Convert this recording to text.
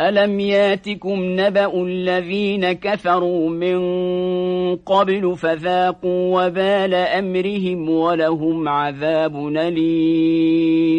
ألم ياتكم نبأ الذين كفروا من قبل فذاقوا وبال أمرهم ولهم عذاب نليم